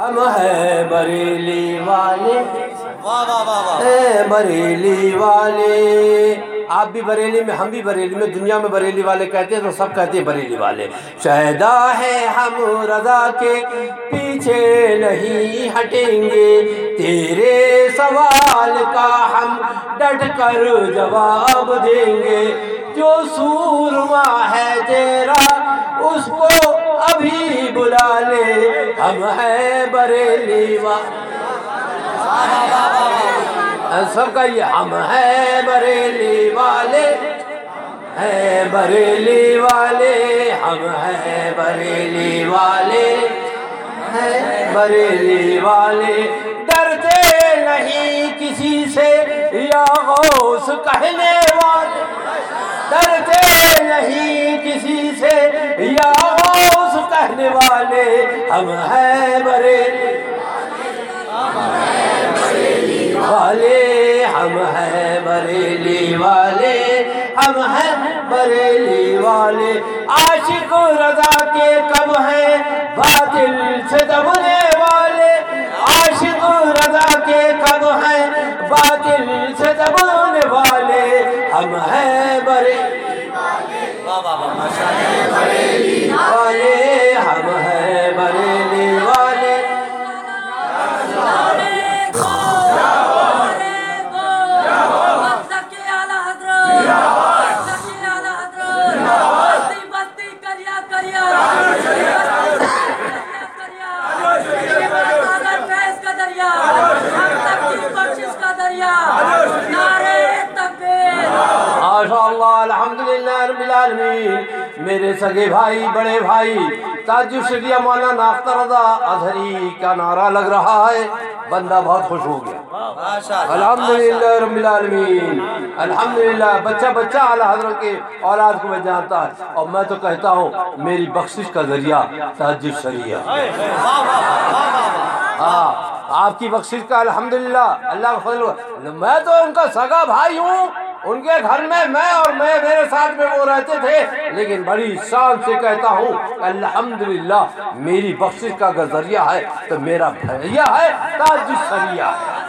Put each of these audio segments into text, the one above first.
ہم ہیں بریلی والے۔ واہ واہ واہ واہ۔ اے بریلی والے۔ آپ بھی بریلی میں ہم بھی بریلی میں دنیا میں بریلی والے کہتے ہیں تو سب کہتے ہیں بریلی والے۔ شہدا ہے ہم رضا کے پیچھے نہیں ہٹیں گے۔ تیرے سوال کا ہم ڈٹ کر جواب دیں گے۔ جو سورما ہے تیرا اس کو بلا لے ہم ہیں بریلی والے سب کا یہ، ہم ہیں بریلی والے، ہیں بریلی والے، ہم ہیں بریلی والے، ہیں بریلی والے۔ ڈرتے نہیں کسی سے، یا غوث کہنے والے۔ ڈرتے نہیں کسی سے، یا غوث کہنے والے، ہم ہیں بریلی والے، ہم ہیں بریلی والے، ہم ہیں بریلی والے۔ عاشق رضا کے کب ہیں، باطل سے دبنے والے۔ عاشق رضا کے کب ہیں، باطل سے دبنے والے۔ ہم ہیں بریلی واہ واہ واہ والے ہم ہیں۔ سگے بھائی، بڑے بھائی، تاج شریعہ مولانا اختر رضا اظہری کا نعرہ لگ رہا ہے۔ بندہ بہت خوش ہو گیا۔ الحمدللہ رب العالمین۔ الحمدللہ، بچہ بچہ اعلی حضرت کے اولاد کو میں جانتا ہے اور میں تو کہتا ہوں، میری بخشش کا ذریعہ تاج شریعہ ہاں۔ آپ کی بخشش کا الحمدللہ، اللہ کا فضل میں تو ان کا سگا بھائی ہوں۔ ان کے گھر میں میں اور میں میرے ساتھ میں وہ رہتے تھے۔ لیکن بڑی شان سے کہتا ہوں، الحمدللہ، میری بخشش کا اگر ذریعہ ہے تو میرا بھیا ہے، تاج شریعہ ہے۔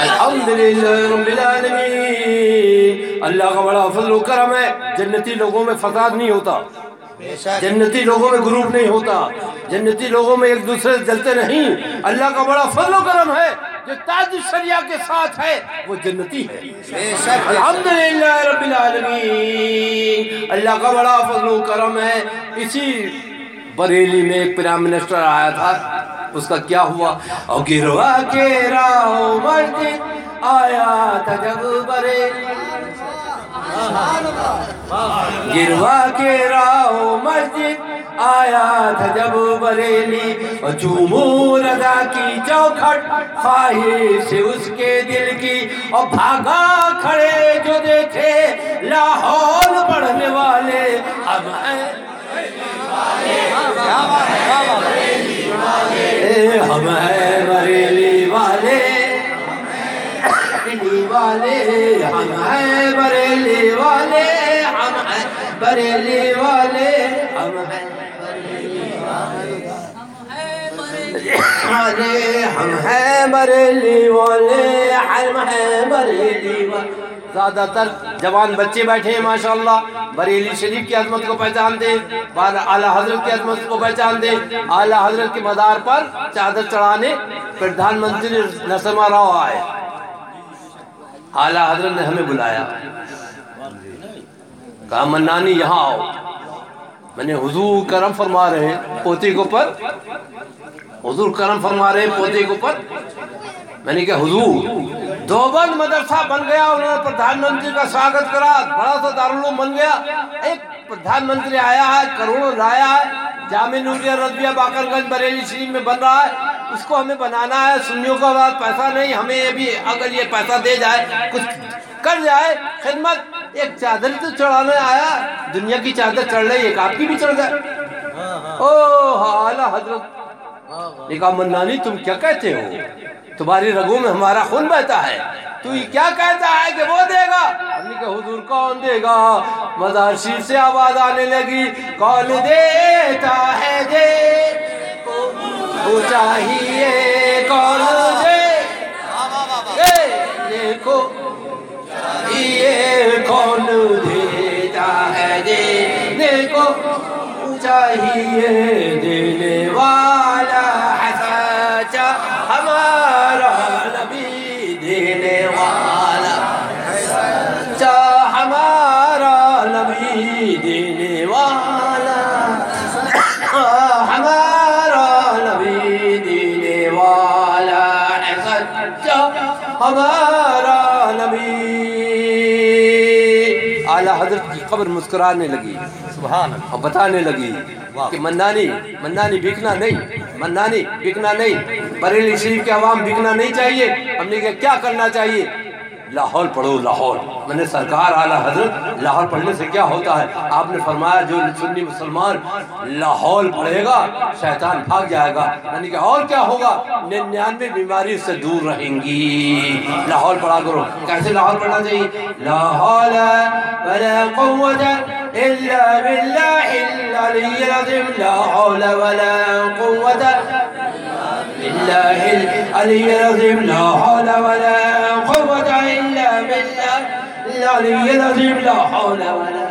الحمدللہ رب العالمین۔ اللہ کا بڑا فضل و کرم ہے، جنتی لوگوں میں فساد نہیں ہوتا۔ جنتی لوگوں میں گروپ نہیں ہوتا۔ جنتی لوگوں میں ایک دوسرے سے جلتے نہیں۔ اللہ کا بڑا فضل و کرم ہے، جو تاج شریعہ کے ساتھ ہے، وہ جنتی ہے۔ الحمدللہ رب العالمین۔ اللہ کا بڑا فضل و کرم ہے۔ اسی بریلی میں ایک پرائم منسٹر آیا تھا۔ اس کا کیا ہوا؟ اور گروا کے راہو مسجد آیا تھا جب بریلی گروا کے راہو مسجد آیا تھا جب بریلی اور چومو رضا کی چوکھٹ خواہش اس کے دل کی۔ اور بھاگا کھڑے جو دیکھے لاہور پڑھنے والے۔ اب ہیں بریلی والے بریلی والے زیادہ تر جوان بچے بیٹھے ہیں، ماشاءاللہ۔ بریلی شریف کی عظمت کو پہچانتے ہیں بعد اعلیٰ حضرت کی عظمت کو پہچانتے ہیں اعلیٰ حضرت کے مدار پر چادر چڑھانے پردھان منتری نرسمہ راؤ آئے اعلیٰ حضرت نے ہمیں بلایا۔ کہا، منانی، یہاں آؤ۔ میں نے حضور کرم فرما رہے ہیں پوتے کے اوپر۔ حضور کرم فرما رہے پوتے کے اوپر۔ میں نے کہا حضور دوبند مدرسہ بن گیا انہوں نے پردھان منتری کا سواگت کرا بڑا سا دارالعلوم بن گیا۔ ایک پردھان منتری آیا ہے کروڑوں لایا ہے جامع نوریہ رضویہ باقر گنج بریلی شریف میں بن رہا ہے۔ اس کو ہمیں بنانا ہے سنیوں کا بعد پیسہ نہیں ہمیں یہ بھی اگر یہ پیسہ دے جائے کچھ کر جائے خدمت۔ ایک چادر تو چڑھانے آیا دنیا کی چادر چڑھ رہی ایک آپ کی بھی چڑھ جائے او اعلیٰ حضرت نے کہا، منانی، تم کیا کہتے ہو؟ تمہاری رگوں میں ہمارا خون بہتا ہے۔ تو یہ کیا کہتا ہے کہ وہ دے گا؟ ہم نے کہا، حضور کون دے گا؟ مزار شریف سے آواز آنے لگی، کون دیتا ہے دے؟ کو چاہیے کون دے؟ دیکھو یہ کون دیتا ہے دینے کو چاہیے ہمارا نبی۔ اعلیٰ حضرت کی قبر مسکرانے لگی۔ سبحان اللہ اور بتانے لگی کہ منانی منانی بکنا نہیں منانی بکنا نہیں۔ بریلی شریف کے عوام بکنا نہیں چاہیے۔ ہم نے کہا کیا کرنا چاہیے؟ لاہور پڑھو، لاہور۔ میں نے سرکار اعلیٰ حضرت لاہور پڑھنے سے کیا ہوتا ہے؟ آپ نے فرمایا جو سنی مسلمان لاہور پڑھے گا، شیطان بھاگ جائے گا۔ میں نے کہا، اور کیا ہوگا؟ ننانوے بیماری سے دور رہیں گی۔ لاہور پڑھا کرو۔ کیسے لاہور پڑھنا چاہیے؟ لا حول ولا قوة إلا بالله العلي العظيم۔ لا حول ولا قوة بالله العلي العظيم۔ لا حول ولا قوة إلا بالله العلي العظيم لا حول ولا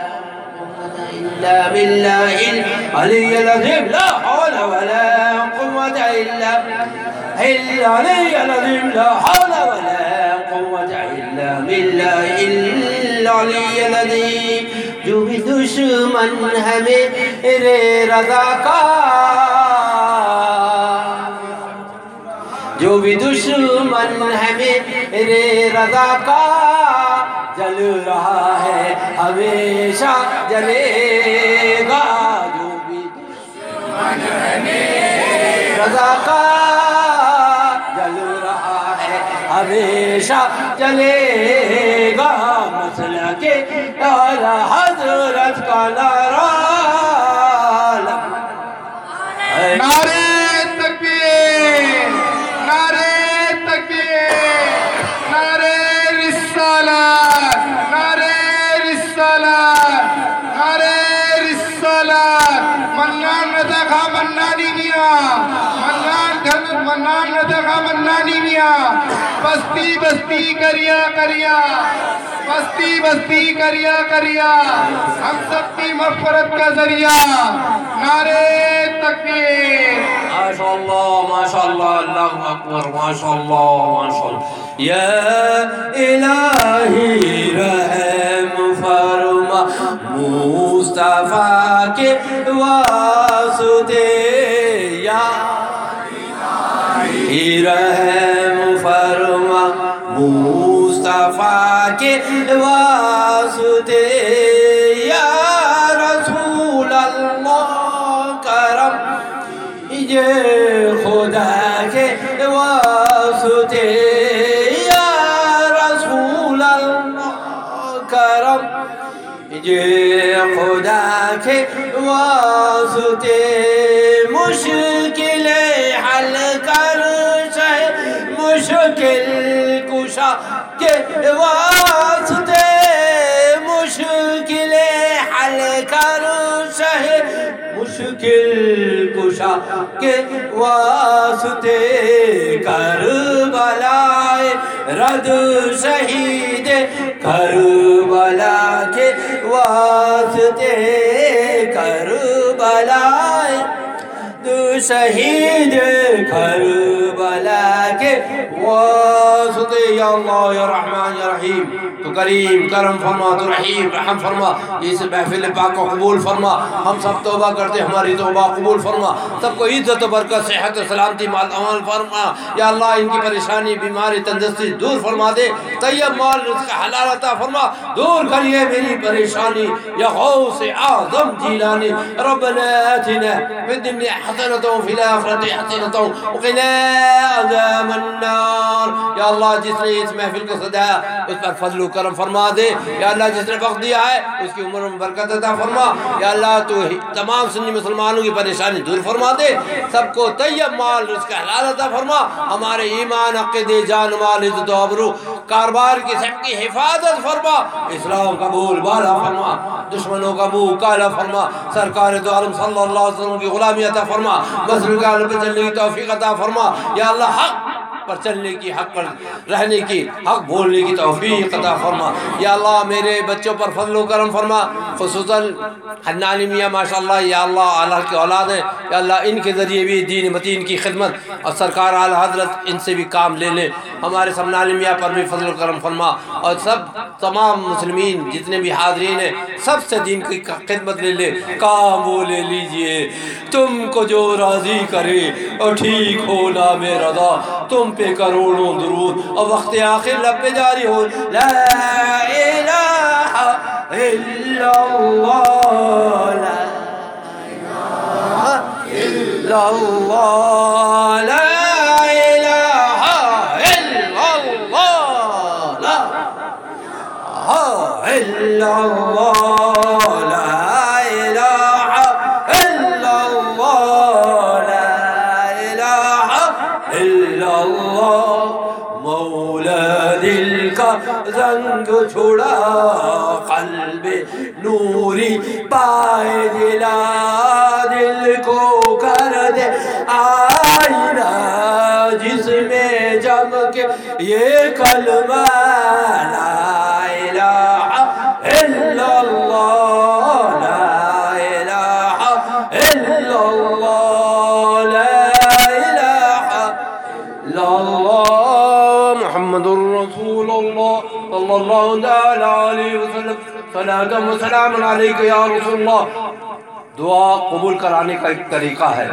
قوة إلا بالله العلي العظيم لا حول ولا قوة إلا العلي العظيم لا حول ولا قوة إلا بالله العلي العظيم جو بھی دشمن ہے میرے رضا کا جو بھی دشمن ہے میرے رضا کا جل رہا ہے، ہمیشہ جلے گا جو بھی۔ دشمن ہے رضا کا جل رہا ہے، ہمیشہ جلے گا۔ مسئلہ کے اعلی حضرت کا نعرہ منان دھن منان ندخا منانی میاں۔ بستی بستی کریا کریا بستی بستی کریا کریا ہم سب کی مغفرت کا ذریعہ۔ نعرے تکبیر۔ ما شاء الله ما شاء الله الله أكبر رحم فرما مصطفى کے واسطے۔ فرما مصطفى کے واسطے، یا رسول اللہ کرم، یہ خدا کے واسطے، یا رسول اللہ کرم، یہ خدا کے واسطے، مشکل حل مشکل کشا کے واسطے مشکل حل کر شہ مشکل کشا کے واسطے کربلائے رد شہید کربلا کے واسطے کربلائے دو شہید کربلا کے واسطے یا اللہ یا رحمان یا رحیم، تو کریم، کرم فرما، تو رحیم، رحم فرما اس محفل پاک کو قبول فرما، ہم سب توبہ کرتے، ہماری توبہ قبول فرما، سب کو عزت و برکت، صحت و سلامتی، مال امان فرما، یا اللہ ان کی پریشانی، بیماری، تندرستی دور فرما دے، طیب مال رزق حلال عطا فرما، دور کریے میری پریشانی، یا غوث اعظم جیلانی، ربنا آتنا في الدنيا حسنة وفي الآخرة حسنة وقنا عذاب النار. یا اللہ جس نے اس محفل کو سجایا اس پر فضل و کرم فرما دے۔ یا اللہ جس نے وقت دیا ہے، اس کی عمر میں برکت عطا فرما۔ یا اللہ تو تمام سنی مسلمانوں کی پریشانی دور فرما دے۔ سب کو طیب مال، رزق حلال عطا فرما۔ ہمارے ایمان عقیدے جان مال، عزت و ابرو کاروبار کی سب کی حفاظت فرما۔ اسلام کا بالا فرما۔ دشمنوں کا منہ کالا فرما۔ سرکار دو عالم صلی اللہ علیہ وسلم کی غلامی عطا فرما۔ مسلم کا عالم پہ چلنے کی توفیق عطا فرما۔ یا اللہ حق پر چلنے کی، حق پر رہنے کی، حق بولنے کی توفیق عطا فرما۔ یا اللہ، میرے بچوں پر فضل و کرم فرما۔ خصوصاً حنانی میاں، ماشاءاللہ، یا اللہ اللہ کی اولاد ہیں۔ یا اللہ، ان کے ذریعے بھی دین متین کی خدمت اور سرکار اعلی حضرت ان سے بھی کام لے لیں ہمارے سمنانی میاں پر بھی فضل و کرم فرما۔ اور سب تمام مسلمین جتنے بھی حاضرین ہیں، سب سے دین کی خدمت لے لے۔ کام وہ لے لیجیے۔ تم کو جو راضی کرے اور ٹھیک ہو نام رضا۔ تم پہ کروڑوں درود۔ اور وقت آخر لب پہ جاری ہو۔ لا الہ الا اللہ۔ لا الہ الا اللہ۔ لا الہ الا اللہ۔ نوری پائے دلا دل کو کر دے آئینہ جس میں جم کے یہ کلمہ علیہ وسلم. صلاة و سلام علیکہ یا رسول اللہ. دعا قبول کرانے کا ایک طریقہ ہے.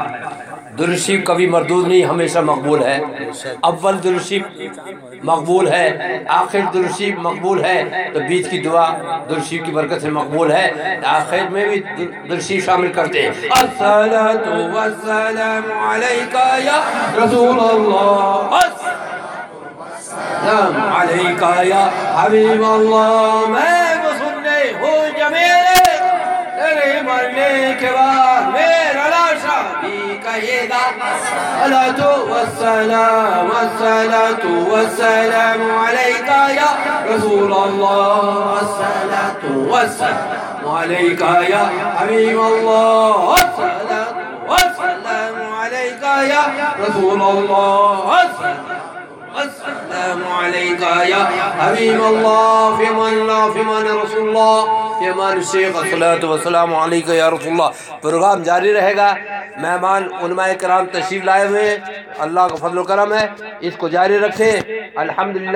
درشیف کبھی مردود نہیں، ہمیشہ مقبول ہے. اول درشیف مقبول ہے، آخر درشیف مقبول ہے. تو بیچ کی دعا درشیف کی برکت سے مقبول ہے. آخر میں بھی درشیف شامل کرتے ہیں. الصلاة والسلام علیکہ یا رسول اللہ. السلام علیکہ یا حبیب اللہ میں مسلے ہوں جمیلے تیرے مرنے کے بعد میرا لاشا بھی کہے گا الصلاة والسلام الصلاة والسلام علیکہ یا رسول اللہ الصلاة والسلام علیکہ یا حبیب اللہ الصلاة والسلام علیکہ یا رسول اللہ الصلاة السلام عليك يا حبيب الله في امان الله في امان رسول الله في امان الشيخ الصلاة والسلام عليك يا رسول اللہ پروگرام جاری رہے گا۔ مہمان، علماء کرام تشریف لائے ہوئے۔ اللہ کا فضل و کرم ہے۔ اس کو جاری رکھیں۔ الحمدللہ۔